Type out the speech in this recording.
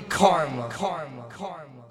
Karma. Karma. Karma.